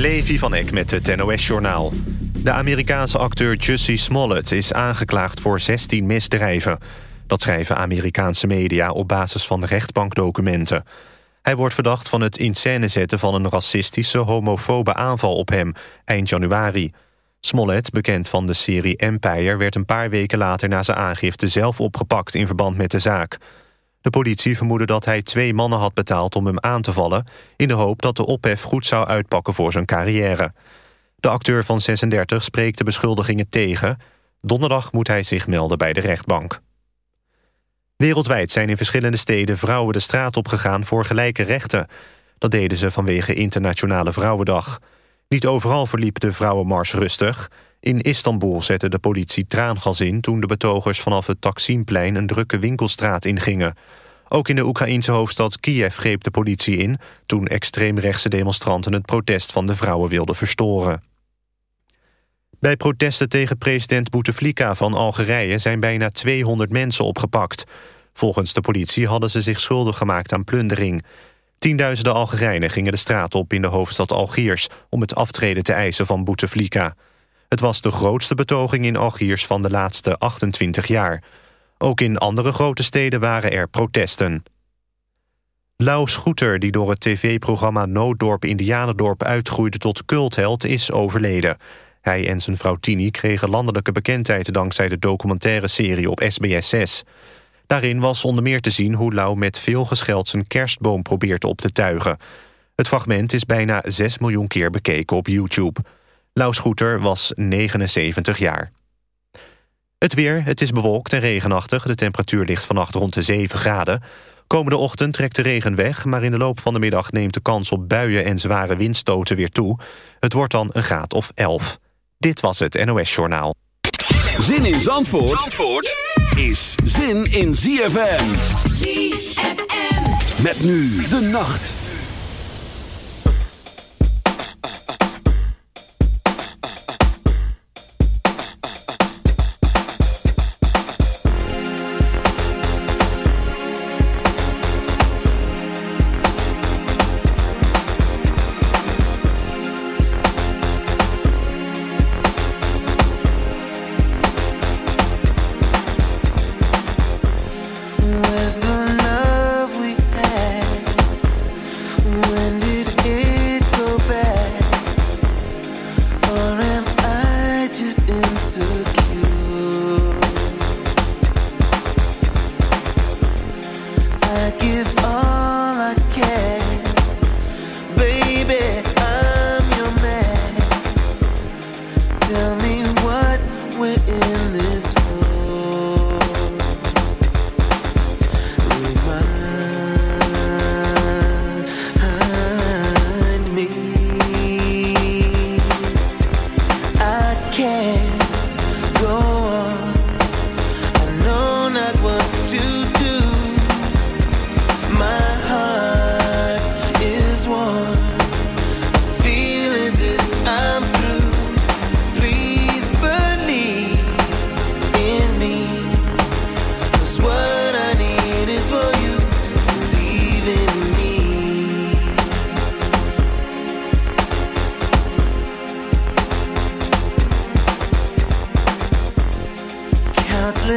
Levi van Eck met het NOS-journaal. De Amerikaanse acteur Jussie Smollett is aangeklaagd voor 16 misdrijven. Dat schrijven Amerikaanse media op basis van rechtbankdocumenten. Hij wordt verdacht van het in scène zetten van een racistische, homofobe aanval op hem eind januari. Smollett, bekend van de serie Empire, werd een paar weken later na zijn aangifte zelf opgepakt in verband met de zaak. De politie vermoedde dat hij twee mannen had betaald om hem aan te vallen... in de hoop dat de ophef goed zou uitpakken voor zijn carrière. De acteur van 36 spreekt de beschuldigingen tegen. Donderdag moet hij zich melden bij de rechtbank. Wereldwijd zijn in verschillende steden vrouwen de straat opgegaan voor gelijke rechten. Dat deden ze vanwege Internationale Vrouwendag. Niet overal verliep de vrouwenmars rustig. In Istanbul zette de politie traangas in... toen de betogers vanaf het Taksimplein een drukke winkelstraat ingingen. Ook in de Oekraïense hoofdstad Kiev greep de politie in... toen extreemrechtse demonstranten het protest van de vrouwen wilden verstoren. Bij protesten tegen president Bouteflika van Algerije... zijn bijna 200 mensen opgepakt. Volgens de politie hadden ze zich schuldig gemaakt aan plundering. Tienduizenden Algerijnen gingen de straat op in de hoofdstad Algiers... om het aftreden te eisen van Bouteflika. Het was de grootste betoging in Algiers van de laatste 28 jaar. Ook in andere grote steden waren er protesten. Lau Schoeter, die door het tv-programma Nooddorp Indianendorp uitgroeide tot cultheld, is overleden. Hij en zijn vrouw Tini kregen landelijke bekendheid dankzij de documentaire serie op SBS6. Daarin was onder meer te zien hoe Lau met veel gescheld zijn kerstboom probeert op te tuigen. Het fragment is bijna 6 miljoen keer bekeken op YouTube. Lau Schoeter was 79 jaar. Het weer, het is bewolkt en regenachtig. De temperatuur ligt vannacht rond de 7 graden. Komende ochtend trekt de regen weg... maar in de loop van de middag neemt de kans op buien en zware windstoten weer toe. Het wordt dan een graad of 11. Dit was het NOS Journaal. Zin in Zandvoort, Zandvoort is zin in ZFM. ZFM. Met nu de nacht.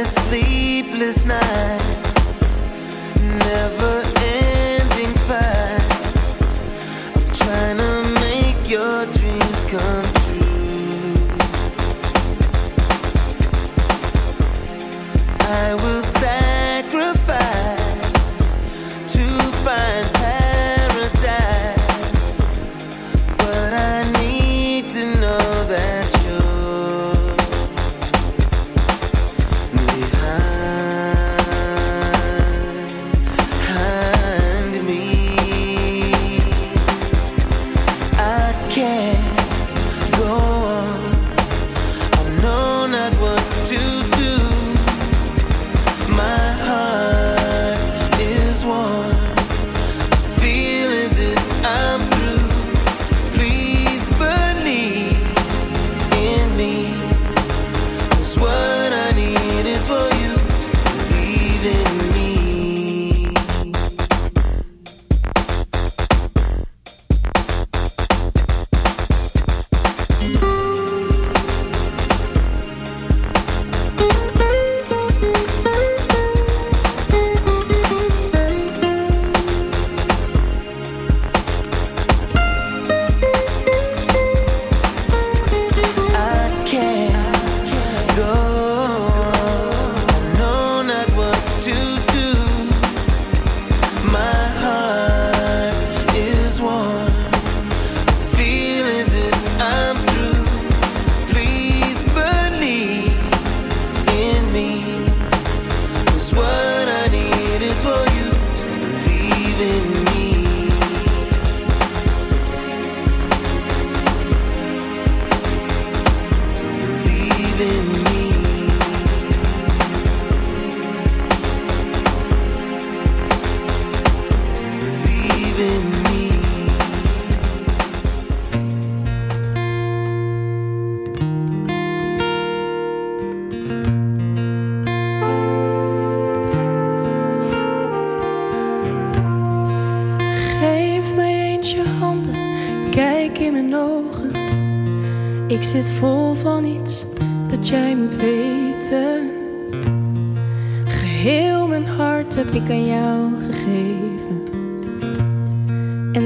Sleepless nights,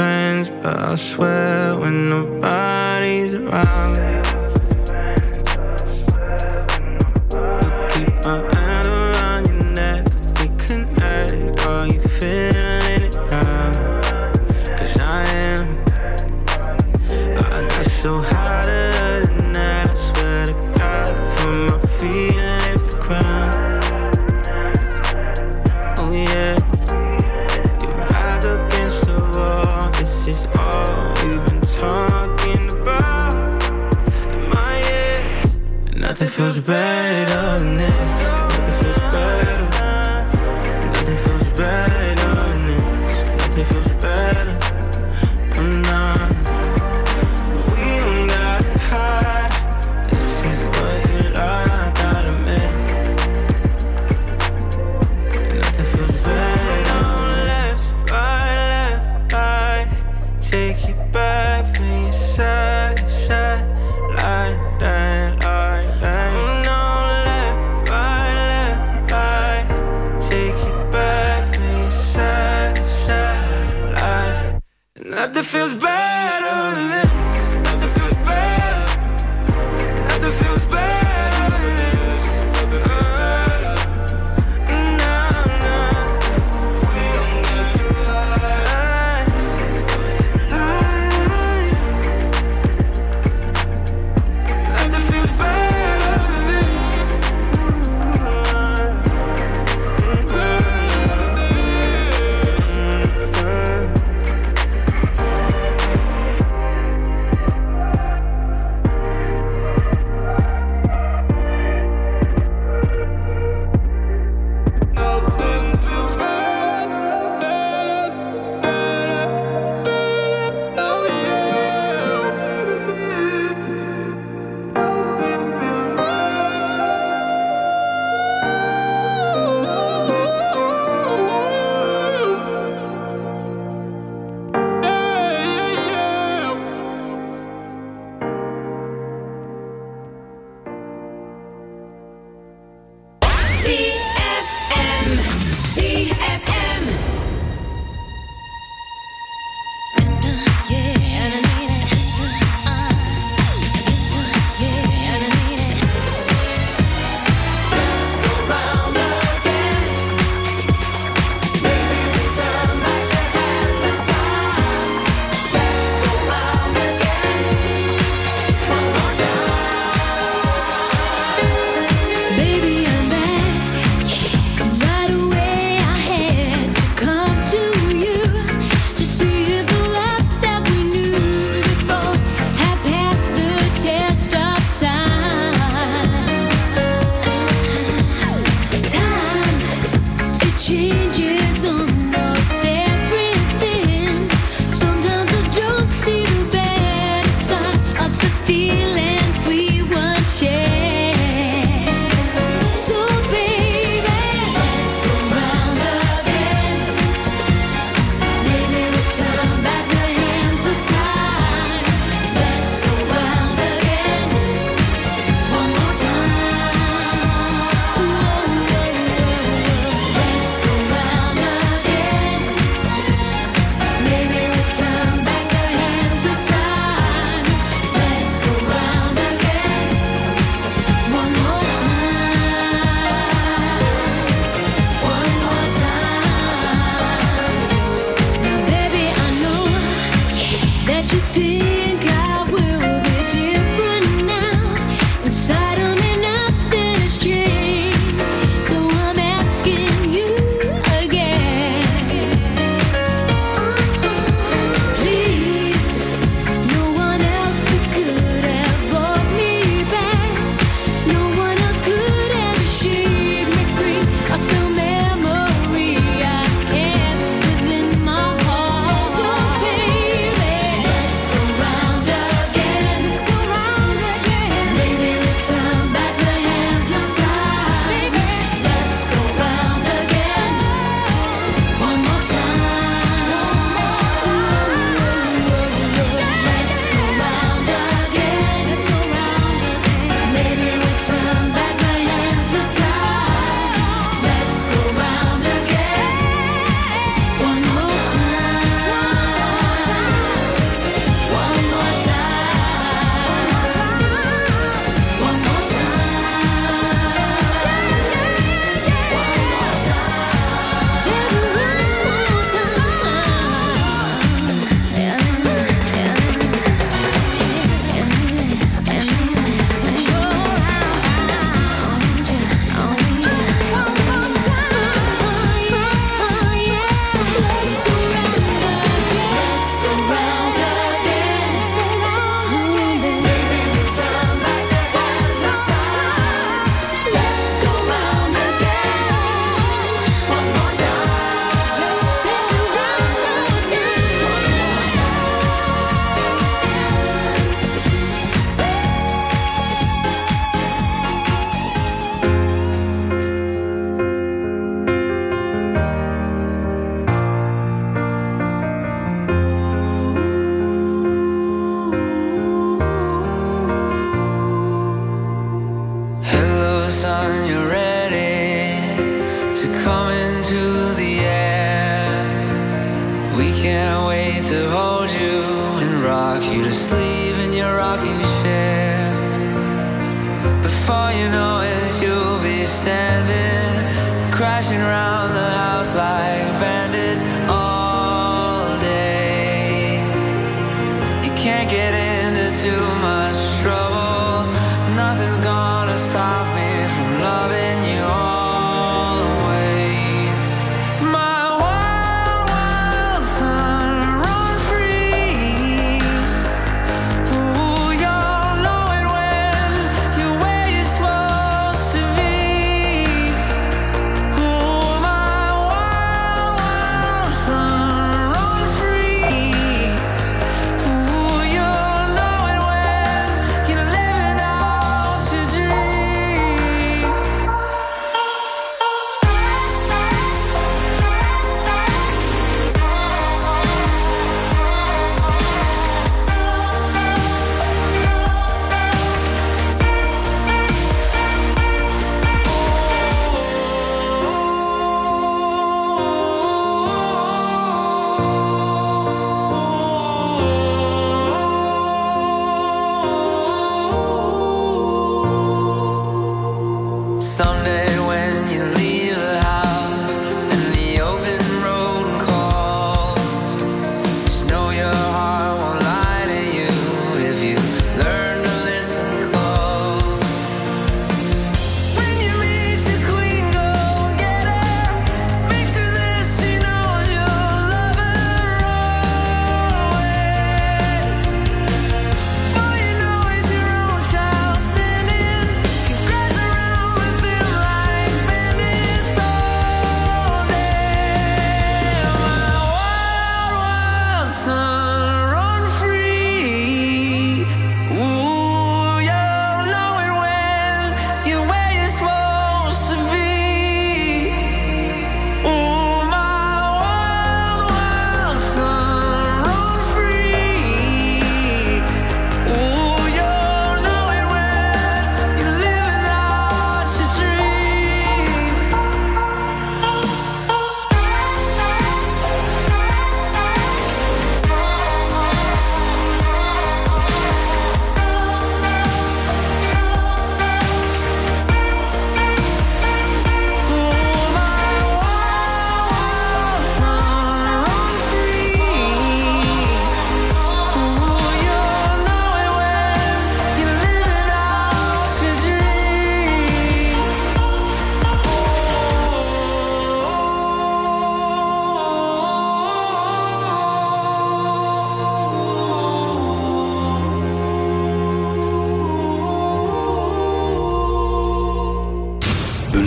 friends, but I swear when nobody's around.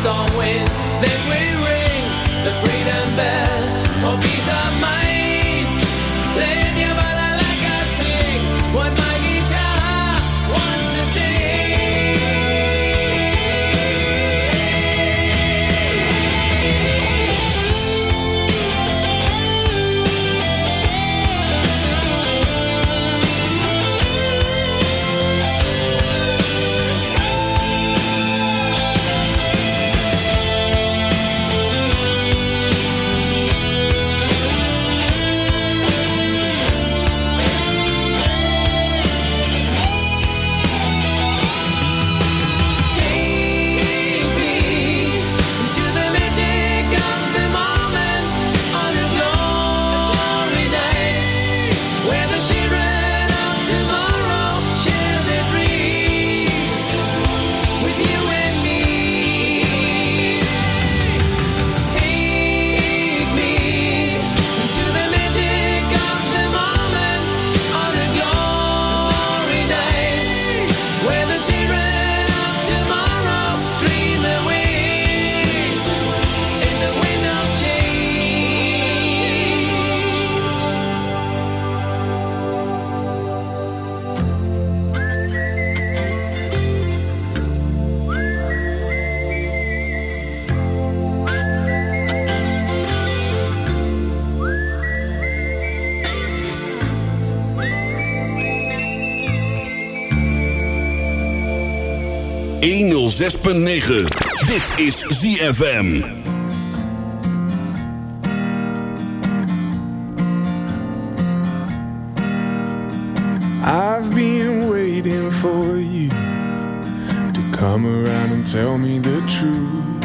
storm wind, then we ring the freedom bell. 106.9. Dit is ZFM. I've been waiting for you to come around and tell me the truth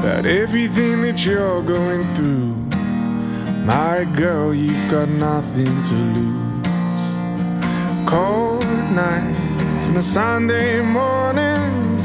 about everything that you're going through. My girl, you've got nothing to lose. Cold nights and the Sunday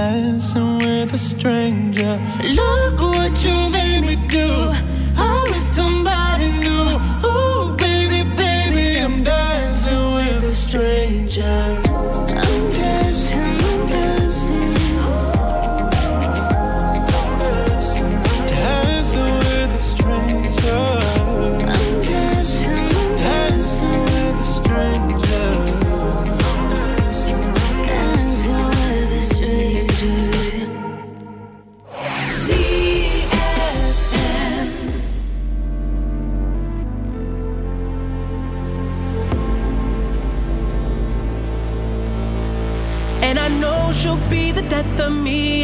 dancing with a stranger. Look what you made me do.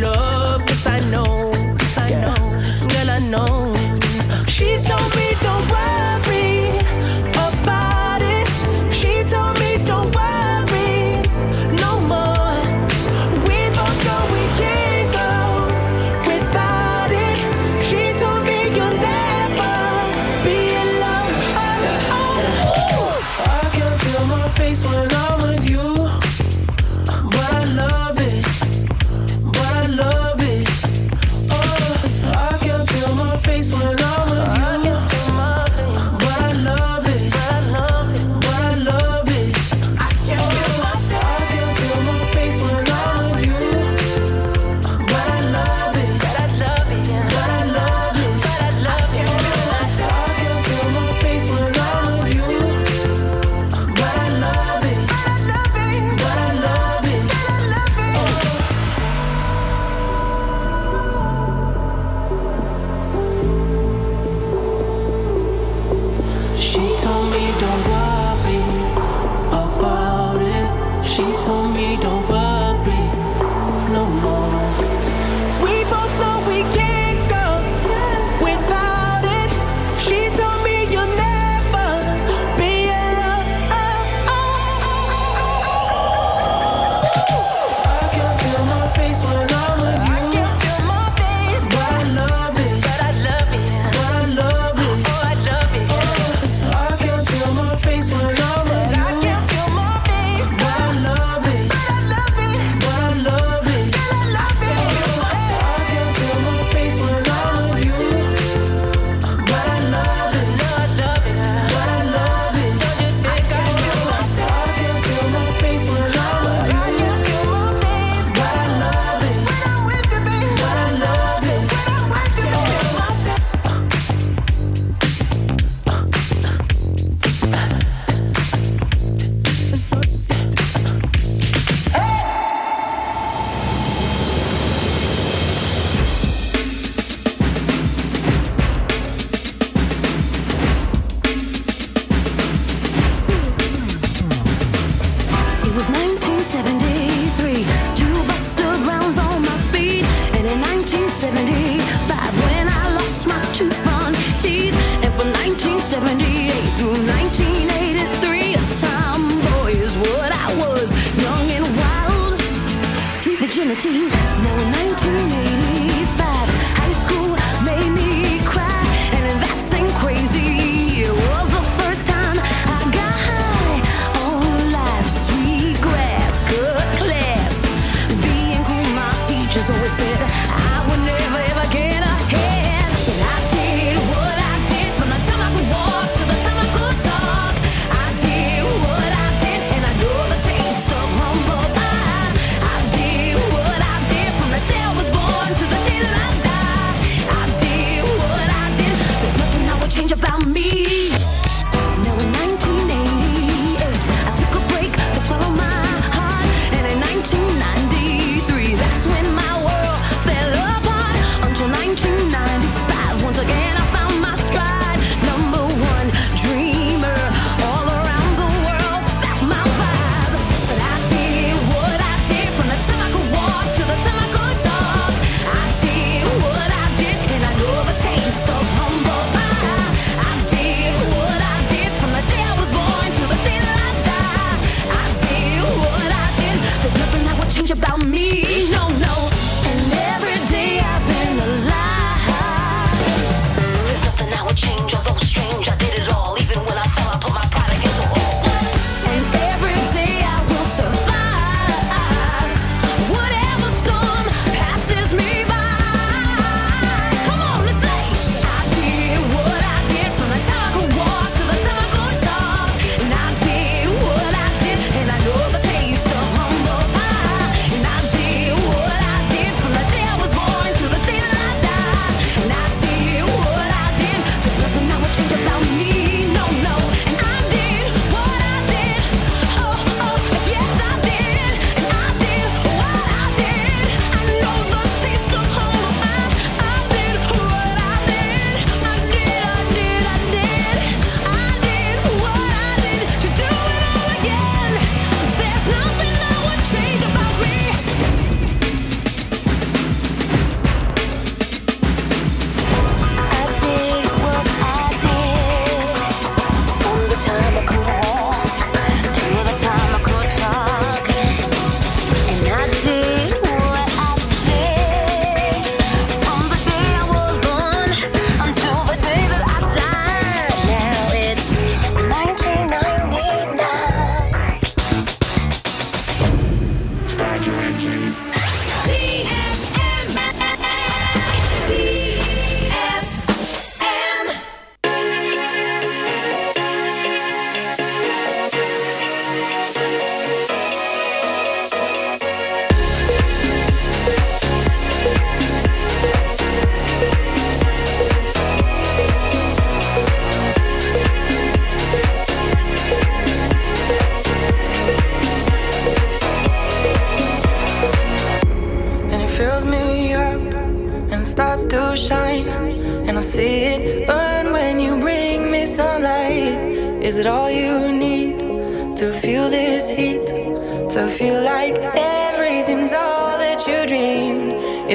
love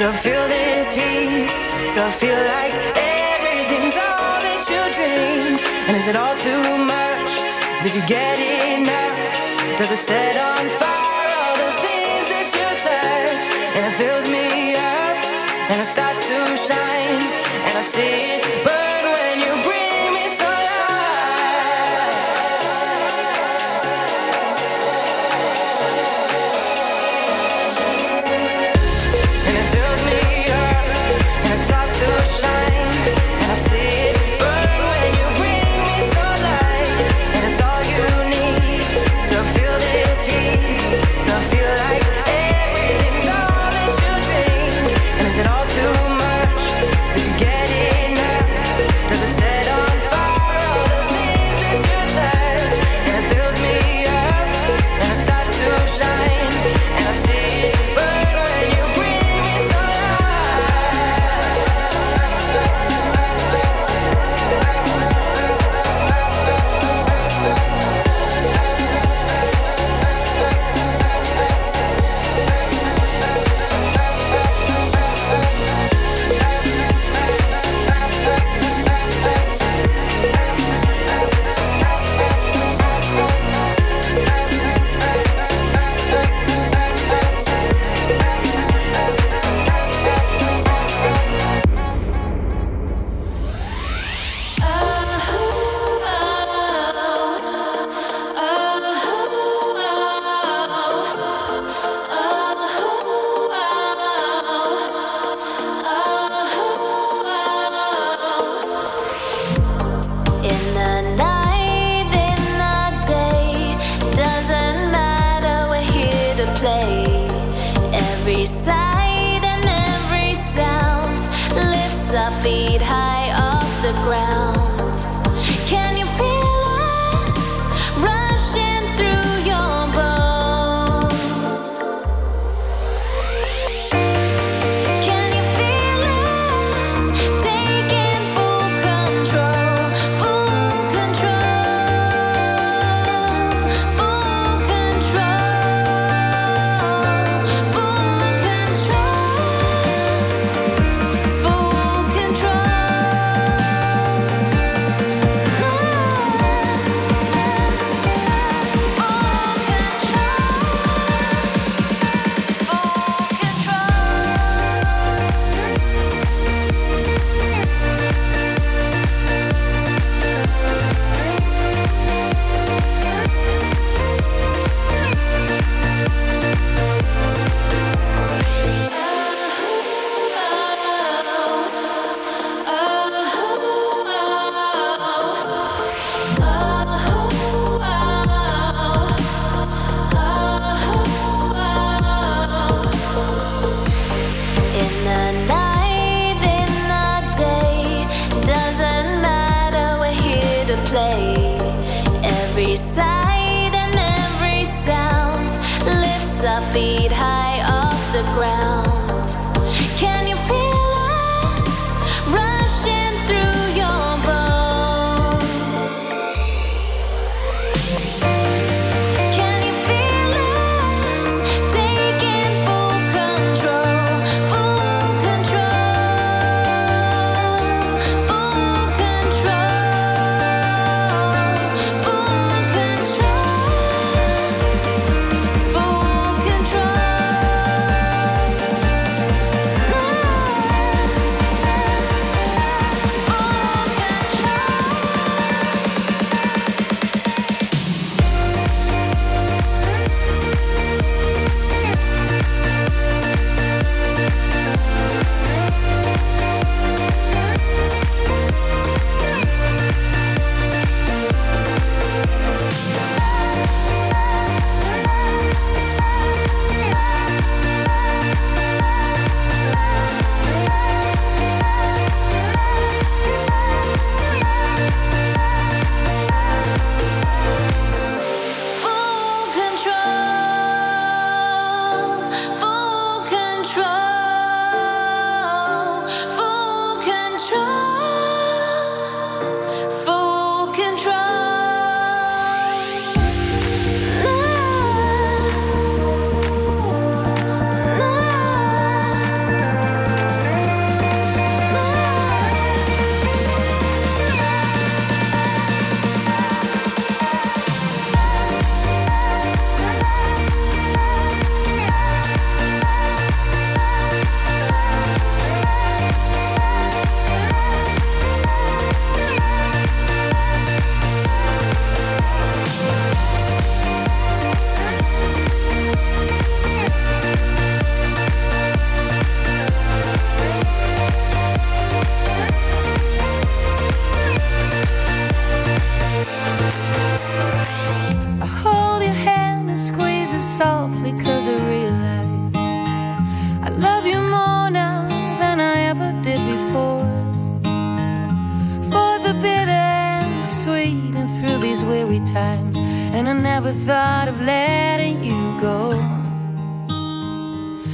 To feel this heat. to feel like everything's all that you dreamed. And is it all too much? Did you get enough? Does it set on fire?